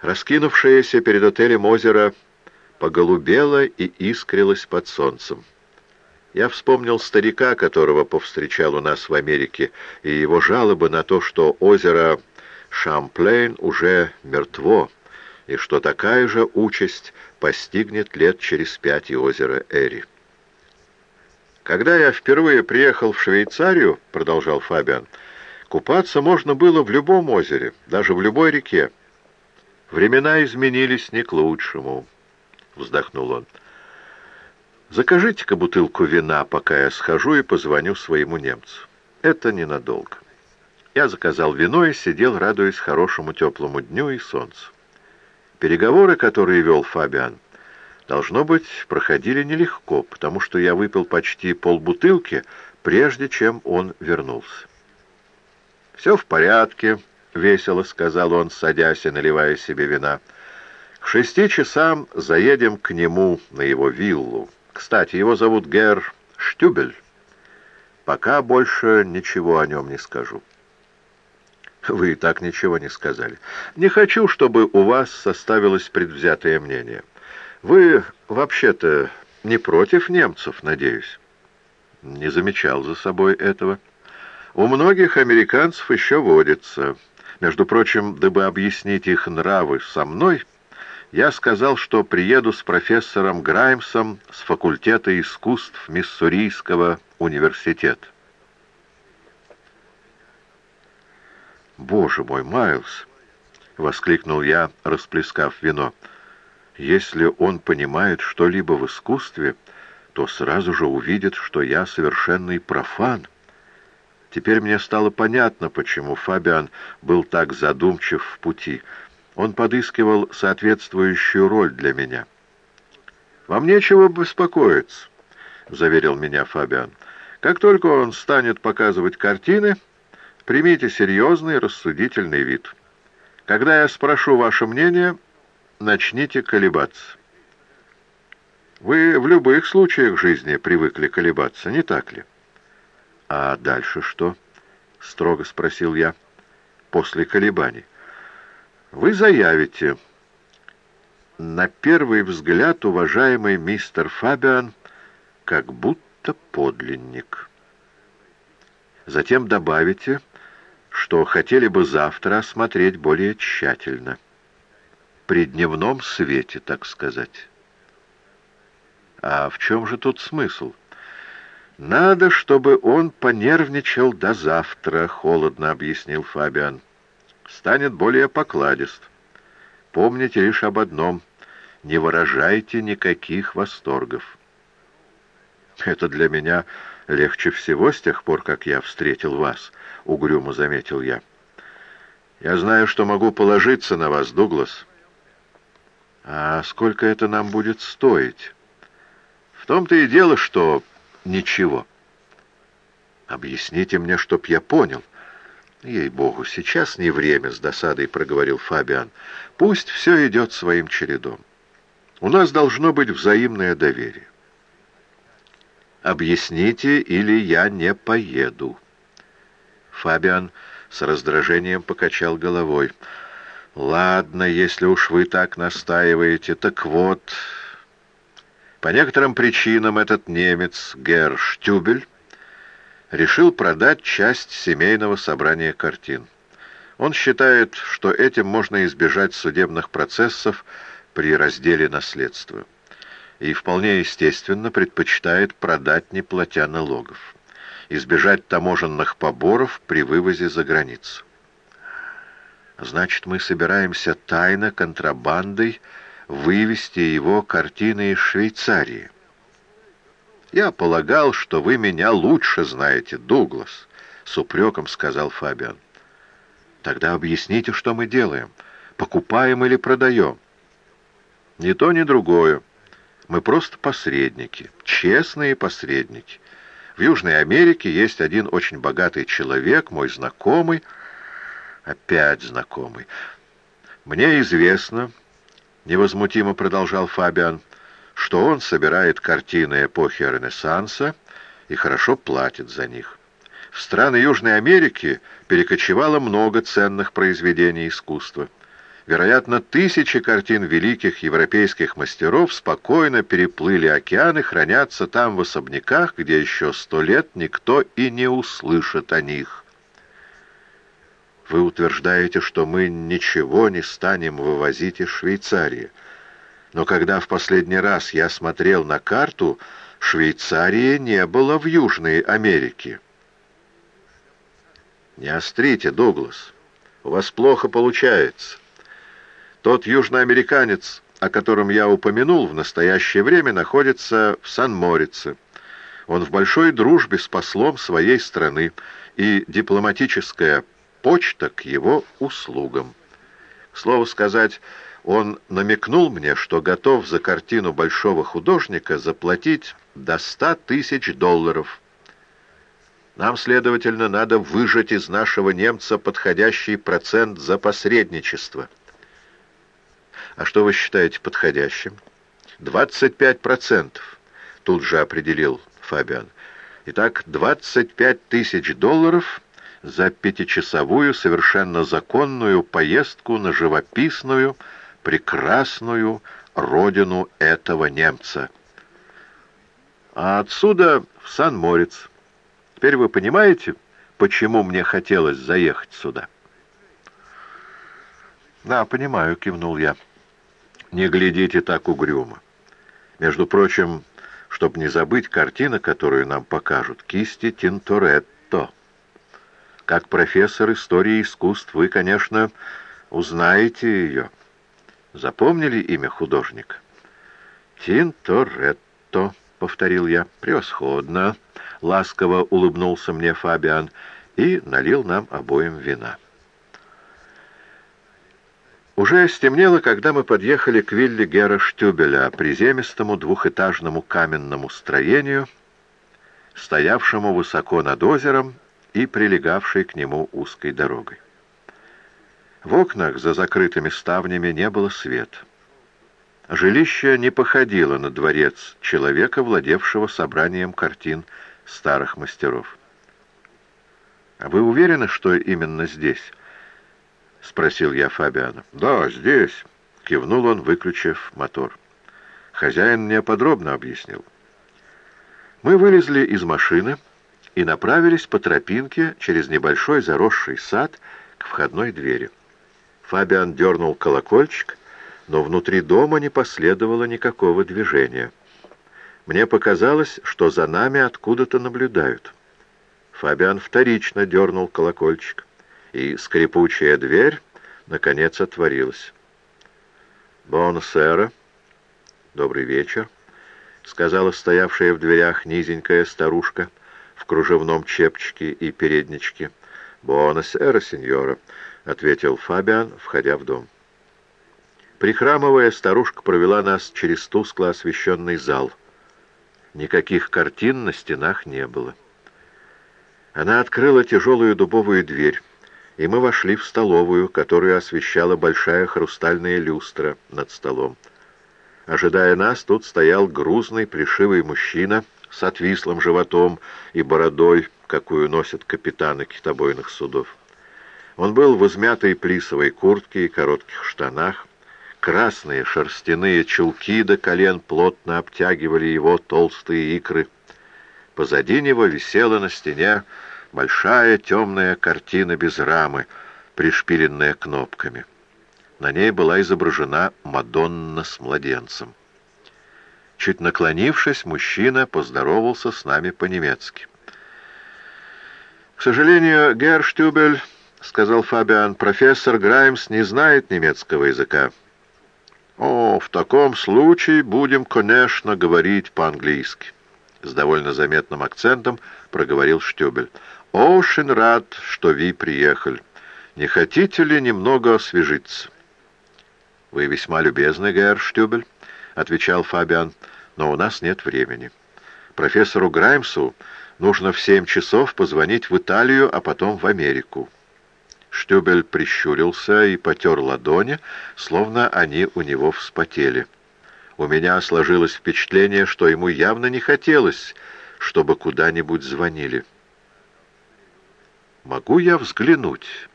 Раскинувшееся перед отелем озеро поголубело и искрилось под солнцем. Я вспомнил старика, которого повстречал у нас в Америке, и его жалобы на то, что озеро Шамплейн уже мертво, и что такая же участь постигнет лет через пять и озеро Эри. «Когда я впервые приехал в Швейцарию, — продолжал Фабиан, — купаться можно было в любом озере, даже в любой реке. Времена изменились не к лучшему, — вздохнул он. Закажите-ка бутылку вина, пока я схожу и позвоню своему немцу. Это ненадолго. Я заказал вино и сидел, радуясь хорошему теплому дню и солнцу. Переговоры, которые вел Фабиан, — должно быть, проходили нелегко, потому что я выпил почти полбутылки, прежде чем он вернулся. «Все в порядке», — весело сказал он, садясь и наливая себе вина. «К шести часам заедем к нему на его виллу. Кстати, его зовут Гер Штюбель. Пока больше ничего о нем не скажу». «Вы и так ничего не сказали. Не хочу, чтобы у вас составилось предвзятое мнение». Вы вообще-то не против немцев, надеюсь? Не замечал за собой этого. У многих американцев еще водится. Между прочим, дабы объяснить их нравы со мной, я сказал, что приеду с профессором Граймсом с факультета искусств Миссурийского университета. «Боже мой, Майлз!» — воскликнул я, расплескав вино — если он понимает что-либо в искусстве, то сразу же увидит, что я совершенный профан. Теперь мне стало понятно, почему Фабиан был так задумчив в пути. Он подыскивал соответствующую роль для меня. «Вам нечего беспокоиться», — заверил меня Фабиан. «Как только он станет показывать картины, примите серьезный рассудительный вид. Когда я спрошу ваше мнение...» начните колебаться. Вы в любых случаях жизни привыкли колебаться, не так ли? А дальше что? Строго спросил я. После колебаний. Вы заявите. На первый взгляд, уважаемый мистер Фабиан, как будто подлинник. Затем добавите, что хотели бы завтра осмотреть более тщательно при дневном свете, так сказать. А в чем же тут смысл? Надо, чтобы он понервничал до завтра, холодно объяснил Фабиан. Станет более покладист. Помните лишь об одном — не выражайте никаких восторгов. Это для меня легче всего с тех пор, как я встретил вас, — угрюмо заметил я. Я знаю, что могу положиться на вас, Дуглас. А сколько это нам будет стоить? В том-то и дело, что ничего. Объясните мне, чтоб я понял. Ей-богу, сейчас не время, с досадой проговорил Фабиан. Пусть все идет своим чередом. У нас должно быть взаимное доверие. Объясните, или я не поеду. Фабиан с раздражением покачал головой. «Ладно, если уж вы так настаиваете. Так вот, по некоторым причинам этот немец, Герр Штюбель, решил продать часть семейного собрания картин. Он считает, что этим можно избежать судебных процессов при разделе наследства. И вполне естественно предпочитает продать, не платя налогов. Избежать таможенных поборов при вывозе за границу. Значит, мы собираемся тайно, контрабандой, вывести его картины из Швейцарии. «Я полагал, что вы меня лучше знаете, Дуглас», — с упреком сказал Фабиан. «Тогда объясните, что мы делаем. Покупаем или продаем?» «Ни то, ни другое. Мы просто посредники, честные посредники. В Южной Америке есть один очень богатый человек, мой знакомый, — Опять знакомый. «Мне известно, — невозмутимо продолжал Фабиан, — что он собирает картины эпохи Ренессанса и хорошо платит за них. В страны Южной Америки перекочевало много ценных произведений искусства. Вероятно, тысячи картин великих европейских мастеров спокойно переплыли океаны, хранятся там в особняках, где еще сто лет никто и не услышит о них. Вы утверждаете, что мы ничего не станем вывозить из Швейцарии. Но когда в последний раз я смотрел на карту, Швейцарии не было в Южной Америке. Не острите, Дуглас. У вас плохо получается. Тот южноамериканец, о котором я упомянул, в настоящее время находится в Сан-Морице. Он в большой дружбе с послом своей страны, и дипломатическая почта к его услугам. Слово сказать, он намекнул мне, что готов за картину большого художника заплатить до ста тысяч долларов. Нам, следовательно, надо выжать из нашего немца подходящий процент за посредничество. А что вы считаете подходящим? Двадцать пять процентов, тут же определил Фабиан. Итак, двадцать пять тысяч долларов за пятичасовую совершенно законную поездку на живописную, прекрасную родину этого немца. А отсюда в Сан-Морец. Теперь вы понимаете, почему мне хотелось заехать сюда? «Да, понимаю», — кивнул я. «Не глядите так угрюмо. Между прочим, чтобы не забыть картина, которую нам покажут, кисти Тинторетто». Как профессор истории искусств вы, конечно, узнаете ее. Запомнили имя художника? «Тинторетто», — повторил я. «Превосходно!» — ласково улыбнулся мне Фабиан и налил нам обоим вина. Уже стемнело, когда мы подъехали к вилле Гера Штюбеля, приземистому двухэтажному каменному строению, стоявшему высоко над озером и прилегавшей к нему узкой дорогой. В окнах за закрытыми ставнями не было света. Жилище не походило на дворец человека, владевшего собранием картин старых мастеров. «А вы уверены, что именно здесь?» — спросил я Фабиана. «Да, здесь», — кивнул он, выключив мотор. Хозяин мне подробно объяснил. Мы вылезли из машины и направились по тропинке через небольшой заросший сад к входной двери. Фабиан дернул колокольчик, но внутри дома не последовало никакого движения. Мне показалось, что за нами откуда-то наблюдают. Фабиан вторично дернул колокольчик, и скрипучая дверь, наконец, отворилась. «Бонсера, добрый вечер», — сказала стоявшая в дверях низенькая старушка — кружевном чепчике и передничке. «Буонасера, сеньора», — ответил Фабиан, входя в дом. Прихрамывая, старушка провела нас через тускло освещенный зал. Никаких картин на стенах не было. Она открыла тяжелую дубовую дверь, и мы вошли в столовую, которую освещала большая хрустальная люстра над столом. Ожидая нас, тут стоял грузный плешивый мужчина — с отвислым животом и бородой, какую носят капитаны китобойных судов. Он был в измятой плисовой куртке и коротких штанах. Красные шерстяные чулки до колен плотно обтягивали его толстые икры. Позади него висела на стене большая темная картина без рамы, пришпиленная кнопками. На ней была изображена Мадонна с младенцем. Чуть наклонившись, мужчина поздоровался с нами по-немецки. «К сожалению, Герр Штюбель, — сказал Фабиан, — профессор Граймс не знает немецкого языка». «О, в таком случае будем, конечно, говорить по-английски», — с довольно заметным акцентом проговорил Штюбель. «Очень рад, что вы приехали. Не хотите ли немного освежиться?» «Вы весьма любезны, Герр Штюбель» отвечал Фабиан, — «но у нас нет времени. Профессору Граймсу нужно в семь часов позвонить в Италию, а потом в Америку». Штюбель прищурился и потер ладони, словно они у него вспотели. У меня сложилось впечатление, что ему явно не хотелось, чтобы куда-нибудь звонили. «Могу я взглянуть?»